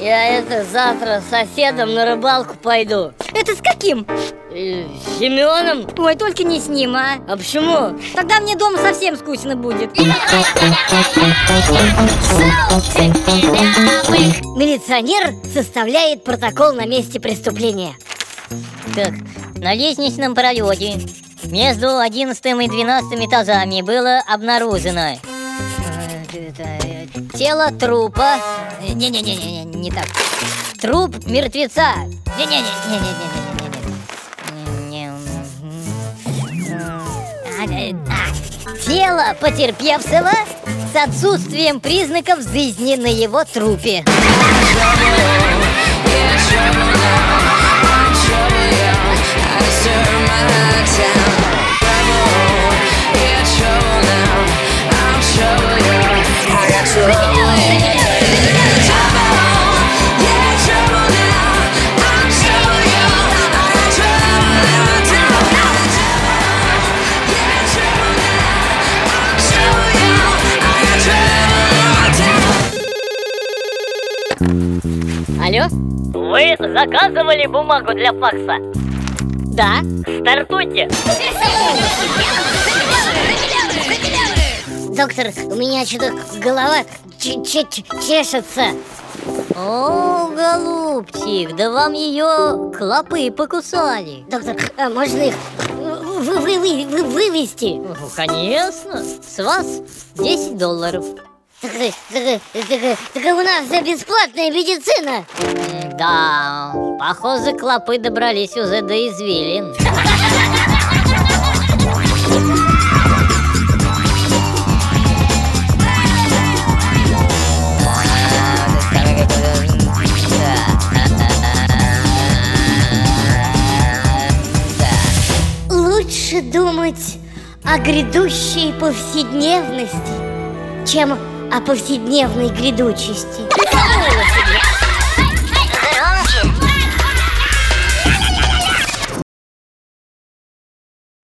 Я это завтра с соседом на рыбалку пойду. Это с каким? И с Семеном? Ой, только не с ним, а А почему? Тогда мне дома совсем скучно будет Милиционер составляет протокол на месте преступления Так, на лестничном пролете между 11 и 12 этажами было обнаружено э, это, тело трупа. Э, Не-не-не-не, не так. Труп мертвеца. Не, а, Тело потерпевшего с отсутствием признаков жизни на его трупе. Алло? Вы заказывали бумагу для факса? Да? Стартуйте! Доктор, у меня что-то голова ч- ч- ч- чешется. О, голубчик, да вам ее клопы покусали. Доктор, а можно их вы- вы- вы- вы- вывести? Ну, конечно, с вас 10 долларов. Так, так, так, так у нас же бесплатная медицина. Да, похоже, клопы добрались уже до извилин. Лучше думать о грядущей повседневности, чем о повседневной грядучести.